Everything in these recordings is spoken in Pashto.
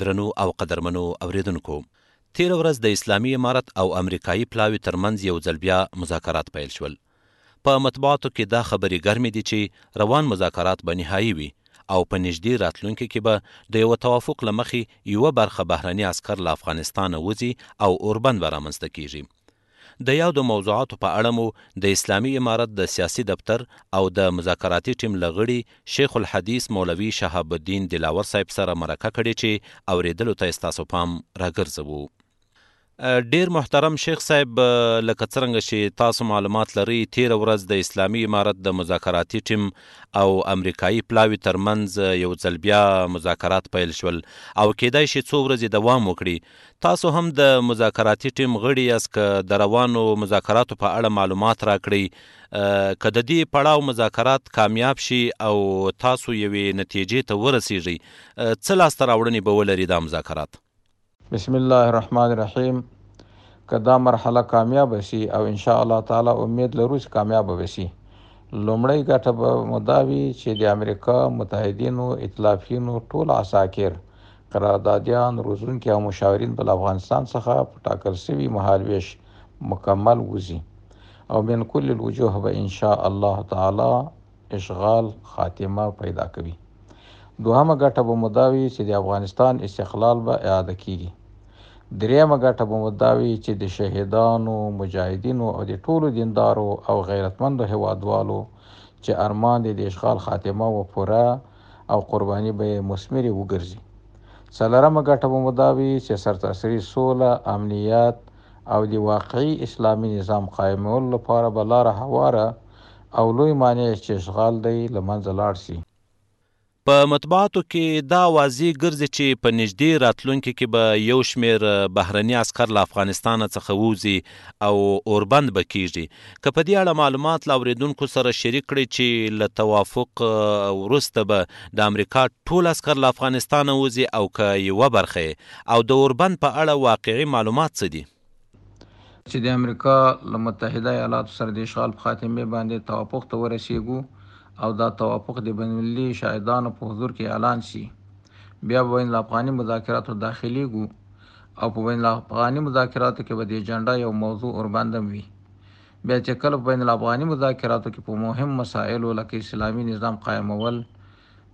درنو او قدرمنو اورېدونکو! تېره ورځ د اسلامي امارت او امریکايي پلاوي تر منځ یو ځل بیا مذاکرات پیل شول. په مطبوعاتو کې دا خبرې ګرمې دي چې روان مذاکرات به نهايي وي او په نږدې راتلونکې کې به د یوه توافق له مخې یوه برخه بهرني عسکر له افغانستانه وځي او اوربند به رامنځته کېږي. د یادو موضوعاتو په اړه مو د اسلامي امارت د سیاسي دفتر او د مذاکراتي ټیم له غړي شیخ الحدیث مولوي شهاب الدین دلاور صاحب سره مرکه کړې چې اورېدلو ته یې ستاسو پام راګرځوو. ډېر محترم شیخ صاحب! لکه څرنګه چې تاسو معلومات لرئ، تېره ورځ د اسلامي امارت د مذاکراتي ټیم او امریکايي پلاوي ترمنځ یو ځل بیا مذاکرات پیل شول او کېدای شي څو ورځې دوام وکړي، تاسو هم د مذاکراتي ټیم غړي یاست که د روانو مذاکراتو په اړه معلومات راکړئ که د دې پړاو مذاکرات کامیاب شي او تاسو یوې نتیجې ته ورسیږئ څه لاسته راوړنې به ولري دا مذاکرات؟ بسم الله الرحمن الرحیم که دا مرحله کامیابه شي او ان شاء الله تعالی امید لرو چې کامیابه به شي لومړۍ ګټه به مو دا وي چې د امریکا، متحدینو، ایتلافیینو ټول عساکر قراردادیان، روزونکي او مشاورین به له افغانستان څخه په ټاکل شوي مهال وېش مکمل وځي او من کل الوجوه به ان شاء الله تعالی اشغال خاتمه پیدا کوي. دوهمه ګټه به مو دا وي چې د افغانستان استقلال به اعاده کېږي. درېیمه ګټه به مو دا وي چې د شهیدانو، مجاهدینو او د ټولو دیندارو او غیرتمندو هېوادوالو چې ارمان دی د اشغال خاتمه و پوره او قرباني به یې مثمرې وګرځي. څلورمه ګټه به مو دا وي چې سرتاسري سوله، امنیت او د واقعي اسلامي نظام قایمولو لپاره به لاره هواره او لوی مانع چې اشغال دی، له منځه لاړ شي. په مطبوعاتو کې دا واضح ګرځي چې په نږدې راتلونکې کې به یو شمېر بهرني عسکر له افغانستانه څخه ووځي او اوربند به کیږي که په دې اړه معلومات له اوریدونکو سره شریک کړئ چې له توافق وروسته به د امریکا ټول عسکر له افغانستانه وځي او که یوه برخه یې او د اوربند په اړه واقعي معلومات څه دي؟ چې د امریکا له متحده ایالاتو سره د اشغال په خاتمې باندې توافق ته ورسیږو او دا توافق د بین المللي شاهدانو په حضور کې اعلان شي بیا به بین الافغاني مذاکراتو داخلیږو او په بین الافغاني مذاکراتو کې به د اجنډا یو موضوع اوربندم وي بیا چې کله په بین الافغاني مذاکراتو کې په مهم مسائلو لکه اسلامي نظام قائمول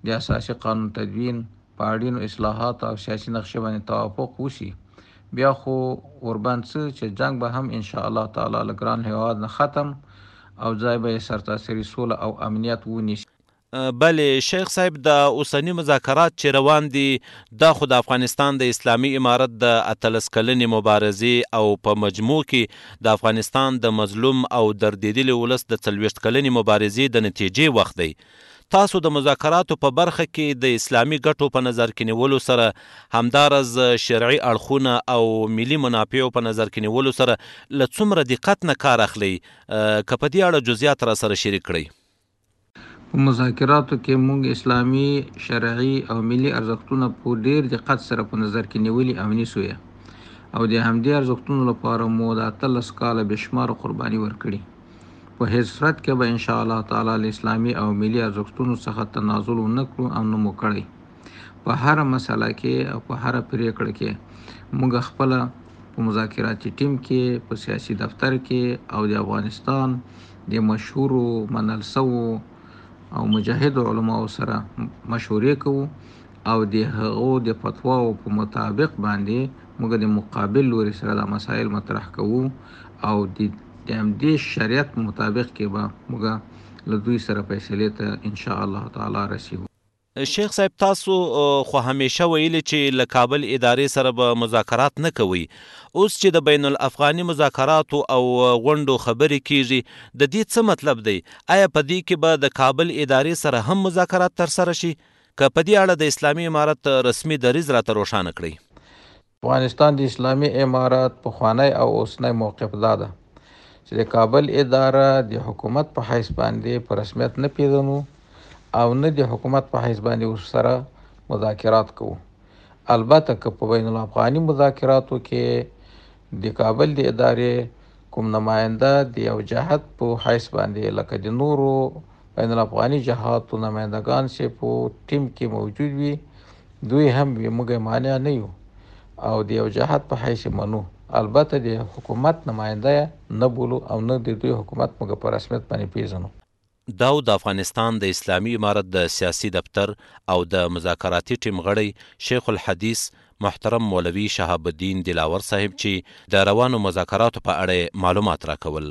د اساسي قانون تدوین په اړینو اصلاحات او سیاسي نقشې باندې توافق وشي بیا خو اوربند څه چې جنګ به هم ان شاء الله تعالی له ګران هیواد نه ختم او ځای به یې سرتاسري سوله او امنیت ونیسي بله شیخ صاحب دا اوسني مذاکرات چې روان دي دا خو د افغانستان د اسلامي امارت د اتلس کلنې مبارزې او په مجموع کې د افغانستان د مظلوم او دردېدلي ولس د څلوېښت کلنې مبارزې د نتیجې وخت دی تاسو د مذاکراتو په برخه کې د اسلامي ګټو په نظر کې نیولو سره همدارز شرعي اړخونه او ملي منافعو په نظر کې نیولو سره له څومره دقت نه کار اخلئ که په دې اړه جزیات راسره شریک کړئ په مذاکراتو کې موږ اسلامي، شرعي او ملي ارزښتونه په ډېر دقت سره په نظر کې نیولي او نیسو یې او د همدې ارزښتونو لپاره مو د اتلس کاله بې شماره قرباني ورکړي. په هېڅ صورت کې به انشاءالله تعالی له اسلامي او ملي ارزښتونو څخه تنازل ونه کړو او نه مو کړی. په هره مسله کې او په هره پرېکړه کې موږ خپله په مذاکراتي ټیم کې په سیاسي دفتر کې او د افغانستان د مشهورو منل سوو او مجاهد علماو سره مشورې کوو او د هغو د فتواو په مطابق باندې موږ د مقابل لوري سره دا مسایل مطرح کوو او د د همدې شریعت په مطابق کې به موږ له دوی سره فیصلې ته ان شاء الله تعالی رسیږو شیخ صاحب تاسو خو همیشه ویلي چې له کابل ادارې سره به مذاکرات نه کوئ اوس چې د بین الافغاني مذاکراتو او غونډو خبرې کیږي د دې څه مطلب دی ایا په دې کې به د کابل ادارې سره هم مذاکرات ترسره شي که په دې اړه د اسلامي امارت رسمي دریځ راته روښانه کړئ. افغانستان د اسلامي امارت پخوانی او اوسنی موقف دا ده چې د کابل اداره د حکومت په حیث باندې په رسمیت نه پېژنو او نه د حکومت په حیث باندې ورسره مذاکرات کوو. البته که په بین الافغاني مذاکراتو کې د کابل د ادارې کوم نماینده د یو جهت په حیث باندې لکه د نورو بین الافغاني جهاتو نمایندګان چې په ټیم کې موجود وي دوی هم وي موږ مانع نه یو او د یو جهات په حیث منو البته د حکومت نماینده نه بولو او نه د دوی حکومت موږ په رسمیت باندې پیژنو داو د افغانستان د اسلامي امارت د سیاسي دفتر او د مذاکراتي ټیم غړی شیخ الحدیث محترم مولوي شهاب الدین دلاور صاحب چې د روانو مذاکراتو په اړه یې معلومات راکول.